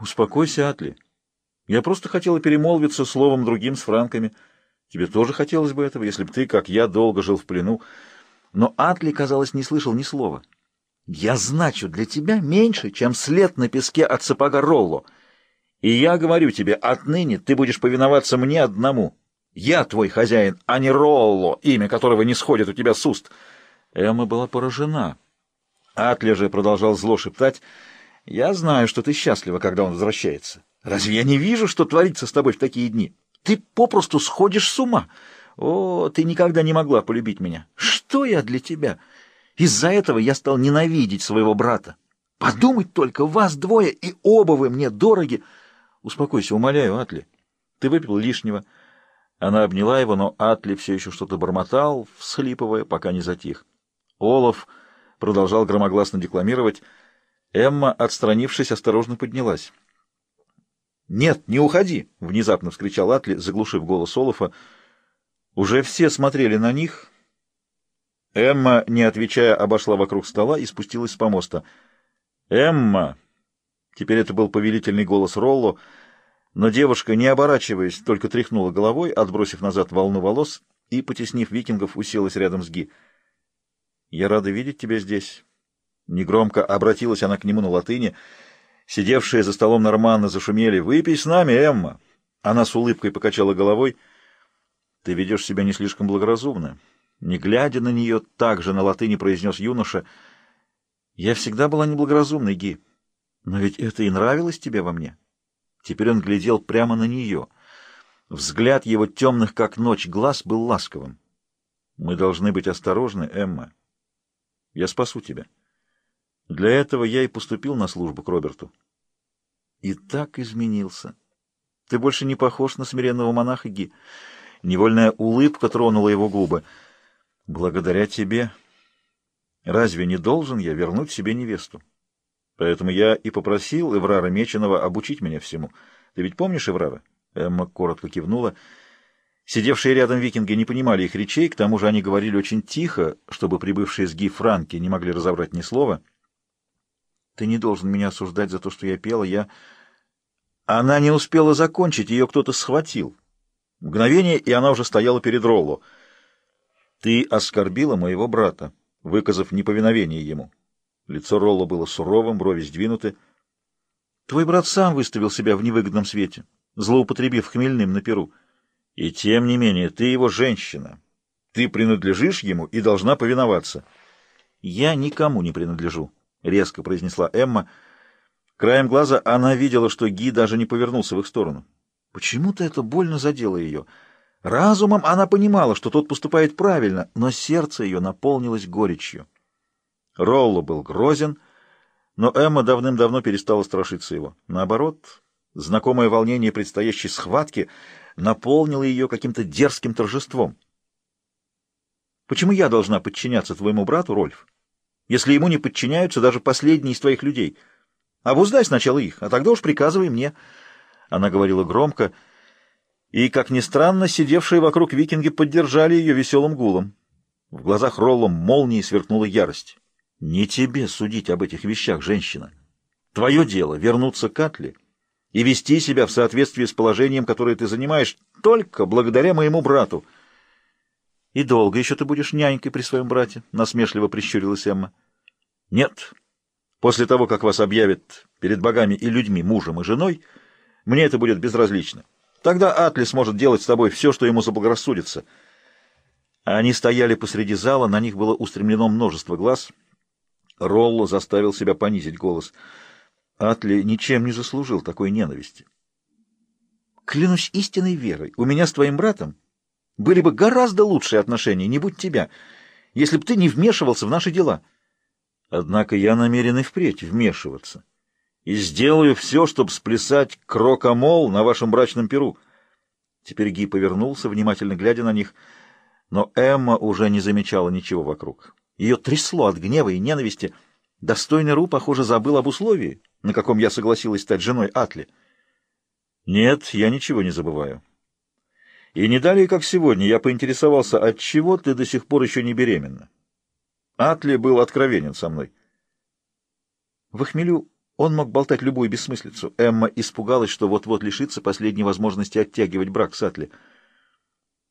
Успокойся, Атли. Я просто хотела перемолвиться словом другим с франками. Тебе тоже хотелось бы этого, если бы ты, как я, долго жил в плену. Но Атли, казалось, не слышал ни слова. Я значу для тебя меньше, чем след на песке от сапога Ролло. И я говорю тебе, отныне ты будешь повиноваться мне одному. Я твой хозяин, а не Ролло, имя которого не сходит у тебя с уст. Эмма была поражена. Атли же продолжал зло шептать. Я знаю, что ты счастлива, когда он возвращается. Разве я не вижу, что творится с тобой в такие дни? Ты попросту сходишь с ума. О, ты никогда не могла полюбить меня. Что я для тебя? Из-за этого я стал ненавидеть своего брата. Подумать только, вас двое, и оба вы мне дороги. Успокойся, умоляю, Атли. Ты выпил лишнего. Она обняла его, но Атли все еще что-то бормотал, всхлипывая, пока не затих. Олаф продолжал громогласно декламировать. Эмма, отстранившись, осторожно поднялась. «Нет, не уходи!» — внезапно вскричал Атли, заглушив голос Олафа. Уже все смотрели на них. Эмма, не отвечая, обошла вокруг стола и спустилась с помоста. «Эмма!» Теперь это был повелительный голос Ролло, но девушка, не оборачиваясь, только тряхнула головой, отбросив назад волну волос и, потеснив викингов, уселась рядом с Ги. «Я рада видеть тебя здесь». Негромко обратилась она к нему на латыни — Сидевшие за столом норманно зашумели. «Выпей с нами, Эмма!» Она с улыбкой покачала головой. «Ты ведешь себя не слишком благоразумно». Не глядя на нее, так же на латыни произнес юноша. «Я всегда была неблагоразумной, Ги. Но ведь это и нравилось тебе во мне». Теперь он глядел прямо на нее. Взгляд его темных, как ночь, глаз был ласковым. «Мы должны быть осторожны, Эмма. Я спасу тебя». Для этого я и поступил на службу к Роберту. И так изменился. Ты больше не похож на смиренного монаха Ги. Невольная улыбка тронула его губы. Благодаря тебе. Разве не должен я вернуть себе невесту? Поэтому я и попросил Эврара Меченого обучить меня всему. Ты ведь помнишь Эврара? Эмма коротко кивнула. Сидевшие рядом викинги не понимали их речей, к тому же они говорили очень тихо, чтобы прибывшие с Ги франки не могли разобрать ни слова — ты не должен меня осуждать за то, что я пела. Я... Она не успела закончить, ее кто-то схватил. Мгновение, и она уже стояла перед Ролло. Ты оскорбила моего брата, выказав неповиновение ему. Лицо Ролло было суровым, брови сдвинуты. Твой брат сам выставил себя в невыгодном свете, злоупотребив хмельным на перу. И тем не менее, ты его женщина. Ты принадлежишь ему и должна повиноваться. Я никому не принадлежу. — резко произнесла Эмма. Краем глаза она видела, что Ги даже не повернулся в их сторону. Почему-то это больно задело ее. Разумом она понимала, что тот поступает правильно, но сердце ее наполнилось горечью. Ролло был грозен, но Эмма давным-давно перестала страшиться его. Наоборот, знакомое волнение предстоящей схватки наполнило ее каким-то дерзким торжеством. «Почему я должна подчиняться твоему брату, Рольф?» Если ему не подчиняются даже последние из твоих людей. Обуздай сначала их, а тогда уж приказывай мне». Она говорила громко, и, как ни странно, сидевшие вокруг викинги поддержали ее веселым гулом. В глазах Ролла молнией сверкнула ярость. «Не тебе судить об этих вещах, женщина. Твое дело — вернуться к Атле и вести себя в соответствии с положением, которое ты занимаешь, только благодаря моему брату». «И долго еще ты будешь нянькой при своем брате?» — насмешливо прищурилась Эмма. «Нет. После того, как вас объявят перед богами и людьми, мужем и женой, мне это будет безразлично. Тогда Атли сможет делать с тобой все, что ему заблагорассудится». Они стояли посреди зала, на них было устремлено множество глаз. Ролло заставил себя понизить голос. Атли ничем не заслужил такой ненависти. «Клянусь истинной верой, у меня с твоим братом были бы гораздо лучшие отношения, не будь тебя, если бы ты не вмешивался в наши дела. Однако я намерен и впредь вмешиваться. И сделаю все, чтобы сплясать крокомол на вашем брачном перу. Теперь Ги повернулся, внимательно глядя на них, но Эмма уже не замечала ничего вокруг. Ее трясло от гнева и ненависти. Достойный Ру, похоже, забыл об условии, на каком я согласилась стать женой Атли. Нет, я ничего не забываю. И не далее, как сегодня, я поинтересовался, от чего ты до сих пор еще не беременна. Атли был откровенен со мной. В хмелю Он мог болтать любую бессмыслицу. Эмма испугалась, что вот-вот лишится последней возможности оттягивать брак с Атли —